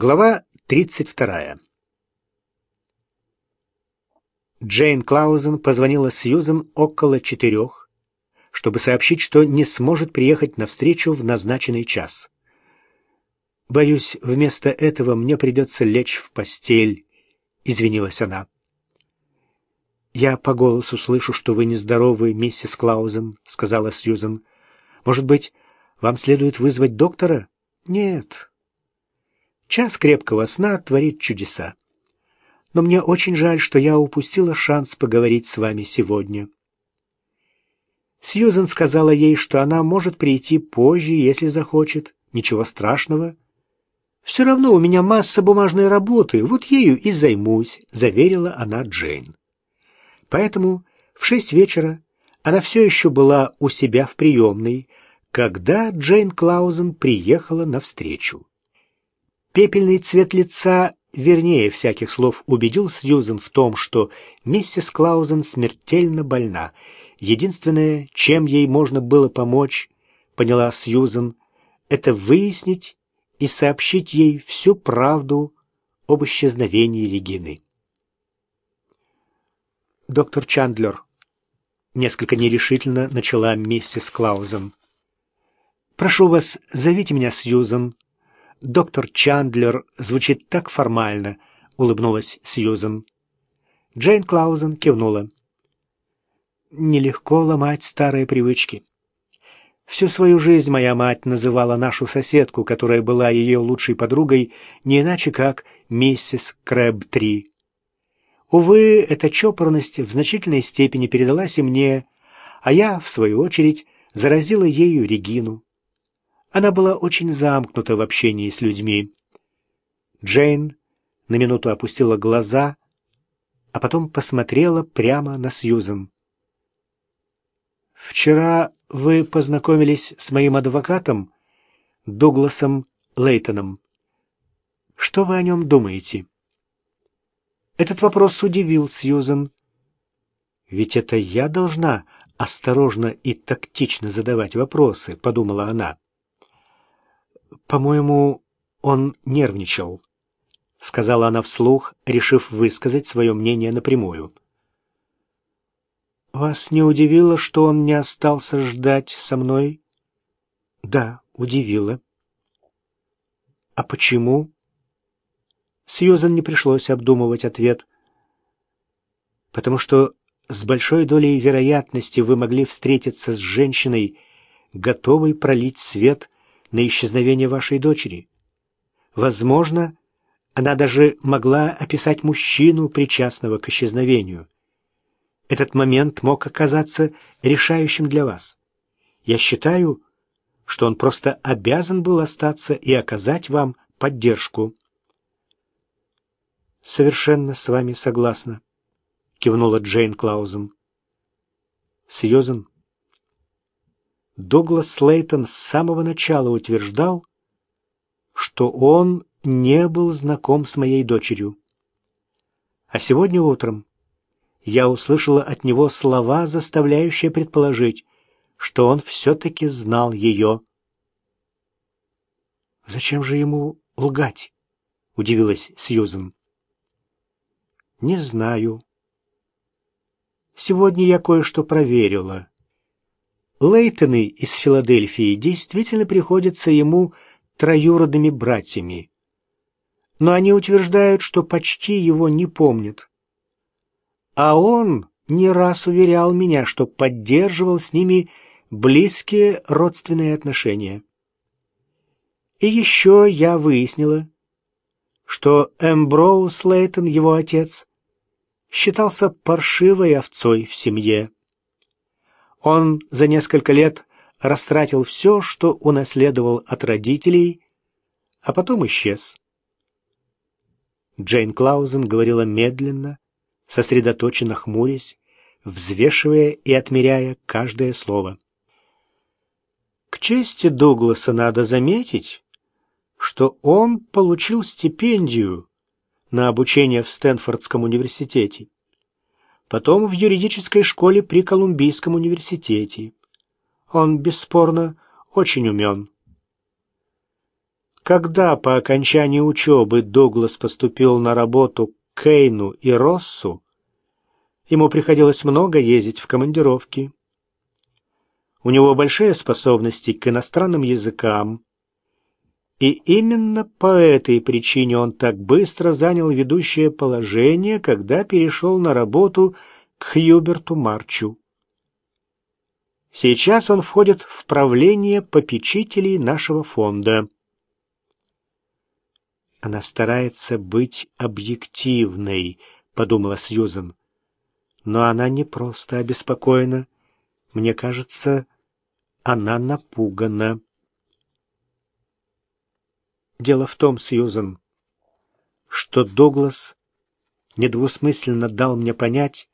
Глава 32. Джейн Клаузен позвонила Сьюзен около четырех, чтобы сообщить, что не сможет приехать на встречу в назначенный час. «Боюсь, вместо этого мне придется лечь в постель», — извинилась она. «Я по голосу слышу, что вы нездоровы, миссис Клаузен», — сказала Сьюзен. «Может быть, вам следует вызвать доктора?» «Нет, Час крепкого сна творит чудеса. Но мне очень жаль, что я упустила шанс поговорить с вами сегодня. Сьюзен сказала ей, что она может прийти позже, если захочет. Ничего страшного. «Все равно у меня масса бумажной работы, вот ею и займусь», — заверила она Джейн. Поэтому в шесть вечера она все еще была у себя в приемной, когда Джейн Клаузен приехала навстречу. Пепельный цвет лица, вернее всяких слов, убедил Сьюзен в том, что миссис Клаузен смертельно больна. Единственное, чем ей можно было помочь, поняла Сьюзен, это выяснить и сообщить ей всю правду об исчезновении Регины. «Доктор Чандлер», — несколько нерешительно начала миссис Клаузен, — «прошу вас, зовите меня Сьюзен», Доктор Чандлер звучит так формально, улыбнулась Сьюзен. Джейн Клаузен кивнула. Нелегко ломать старые привычки. Всю свою жизнь моя мать называла нашу соседку, которая была ее лучшей подругой, не иначе как миссис Крэб-3. Увы, эта чопорность в значительной степени передалась и мне, а я, в свою очередь, заразила ею Регину. Она была очень замкнута в общении с людьми. Джейн на минуту опустила глаза, а потом посмотрела прямо на Сьюзен. «Вчера вы познакомились с моим адвокатом, Дугласом Лейтоном. Что вы о нем думаете?» Этот вопрос удивил Сьюзен. «Ведь это я должна осторожно и тактично задавать вопросы», — подумала она. «По-моему, он нервничал», — сказала она вслух, решив высказать свое мнение напрямую. «Вас не удивило, что он не остался ждать со мной?» «Да, удивило». «А почему?» Сьюзан не пришлось обдумывать ответ. «Потому что с большой долей вероятности вы могли встретиться с женщиной, готовой пролить свет на исчезновение вашей дочери. Возможно, она даже могла описать мужчину, причастного к исчезновению. Этот момент мог оказаться решающим для вас. Я считаю, что он просто обязан был остаться и оказать вам поддержку. «Совершенно с вами согласна», — кивнула Джейн Клаузен. «Сьюзен, Дуглас Слейтон с самого начала утверждал, что он не был знаком с моей дочерью. А сегодня утром я услышала от него слова, заставляющие предположить, что он все-таки знал ее. «Зачем же ему лгать?» — удивилась Сьюзен. «Не знаю. Сегодня я кое-что проверила». Лейтоны из Филадельфии действительно приходятся ему троюродными братьями. Но они утверждают, что почти его не помнят. А он не раз уверял меня, что поддерживал с ними близкие родственные отношения. И еще я выяснила, что Эмброуз Лейтон, его отец, считался паршивой овцой в семье. Он за несколько лет растратил все, что унаследовал от родителей, а потом исчез. Джейн Клаузен говорила медленно, сосредоточенно хмурясь, взвешивая и отмеряя каждое слово. К чести Дугласа надо заметить, что он получил стипендию на обучение в Стэнфордском университете потом в юридической школе при Колумбийском университете. Он, бесспорно, очень умен. Когда по окончании учебы Дуглас поступил на работу к Кейну и Россу, ему приходилось много ездить в командировки. У него большие способности к иностранным языкам, и именно по этой причине он так быстро занял ведущее положение, когда перешел на работу к Хьюберту Марчу. Сейчас он входит в правление попечителей нашего фонда. Она старается быть объективной, подумала Сьюзен. Но она не просто обеспокоена. Мне кажется, она напугана. Дело в том, Сьюзен, что Дуглас недвусмысленно дал мне понять,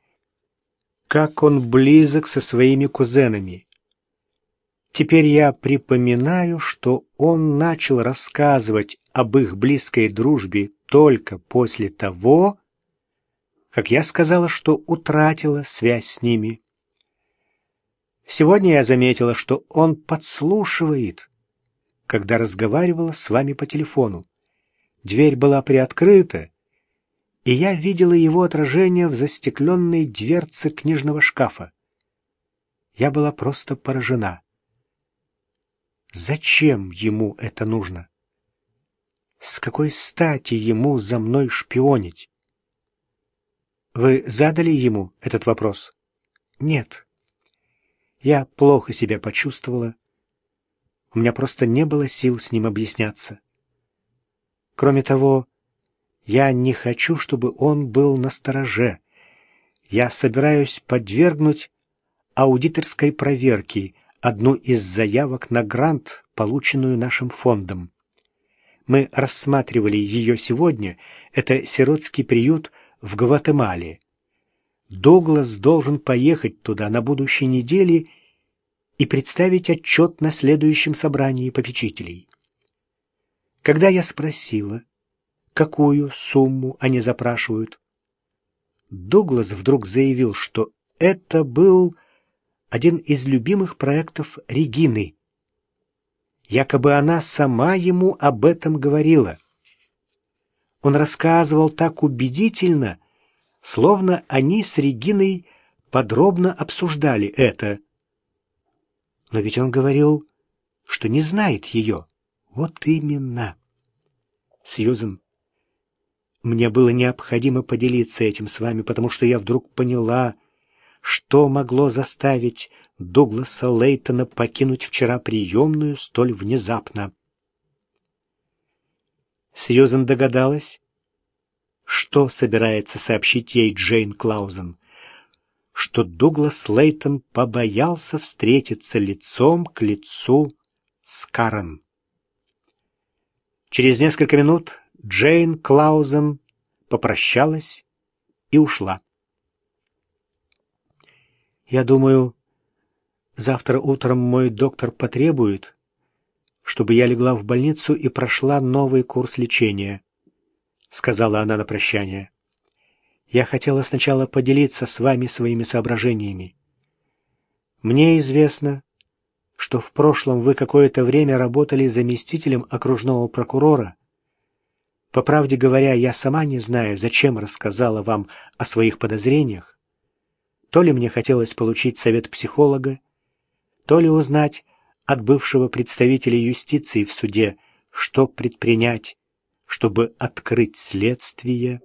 как он близок со своими кузенами. Теперь я припоминаю, что он начал рассказывать об их близкой дружбе только после того, как я сказала, что утратила связь с ними. Сегодня я заметила, что он подслушивает, когда разговаривала с вами по телефону. Дверь была приоткрыта, и я видела его отражение в застекленной дверце книжного шкафа. Я была просто поражена. Зачем ему это нужно? С какой стати ему за мной шпионить? Вы задали ему этот вопрос? Нет. Я плохо себя почувствовала. У меня просто не было сил с ним объясняться. Кроме того, я не хочу, чтобы он был на стороже. Я собираюсь подвергнуть аудиторской проверке одну из заявок на грант, полученную нашим фондом. Мы рассматривали ее сегодня. Это сиротский приют в Гватемале. Дуглас должен поехать туда на будущей неделе и представить отчет на следующем собрании попечителей. Когда я спросила, какую сумму они запрашивают, Дуглас вдруг заявил, что это был один из любимых проектов Регины. Якобы она сама ему об этом говорила. Он рассказывал так убедительно, словно они с Региной подробно обсуждали это. Но ведь он говорил, что не знает ее. Вот именно. Сьюзен, мне было необходимо поделиться этим с вами, потому что я вдруг поняла, что могло заставить Дугласа Лейтона покинуть вчера приемную столь внезапно. Сьюзен догадалась, что собирается сообщить ей Джейн Клаузен что Дуглас Лейтон побоялся встретиться лицом к лицу с Карен. Через несколько минут Джейн Клаузен попрощалась и ушла. Я думаю, завтра утром мой доктор потребует, чтобы я легла в больницу и прошла новый курс лечения, сказала она на прощание. Я хотела сначала поделиться с вами своими соображениями. Мне известно, что в прошлом вы какое-то время работали заместителем окружного прокурора. По правде говоря, я сама не знаю, зачем рассказала вам о своих подозрениях. То ли мне хотелось получить совет психолога, то ли узнать от бывшего представителя юстиции в суде, что предпринять, чтобы открыть следствие.